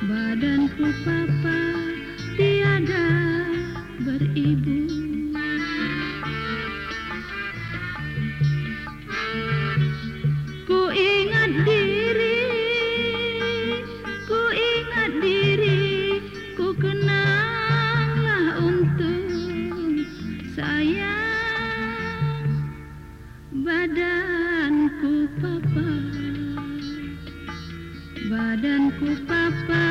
badanku papa tiada beribu. Ku ingat diri ku ingat diri ku kenanglah untung sayang badanku papa. Badanku papa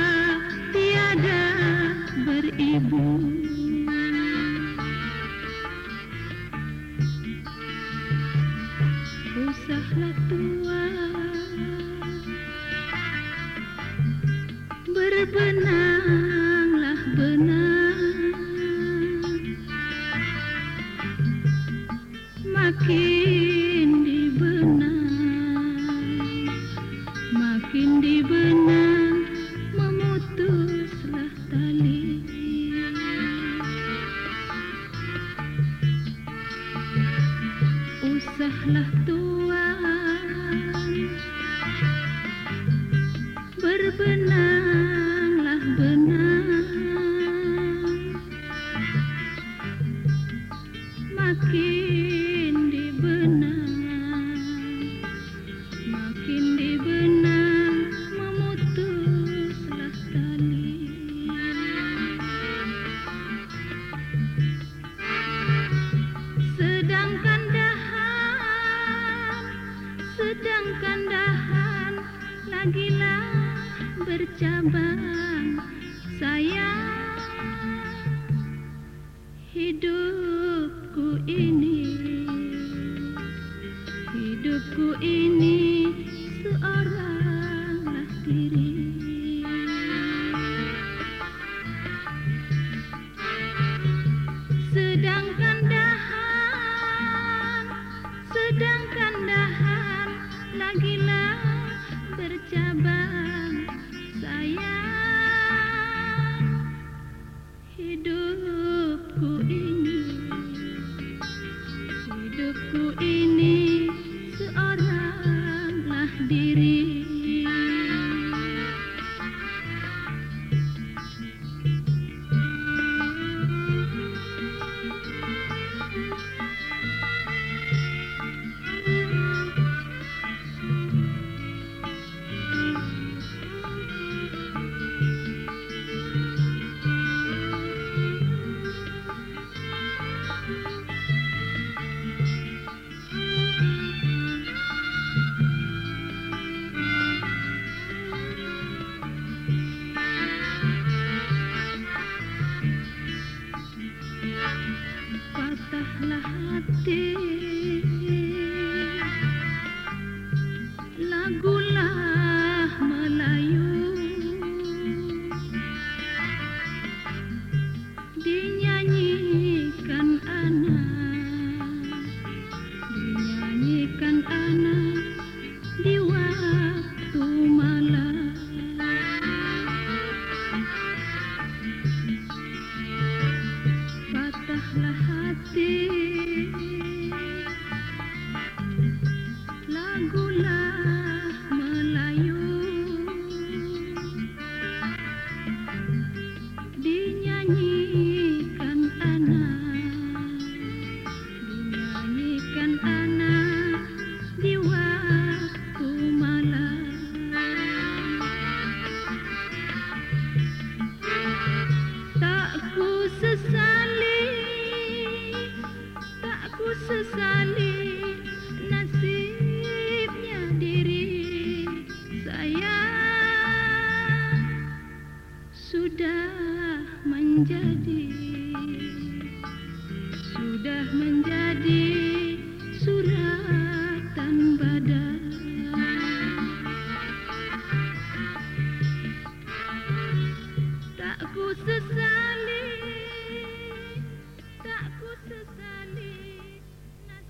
अपना Cabang sayang hidup Kula. जज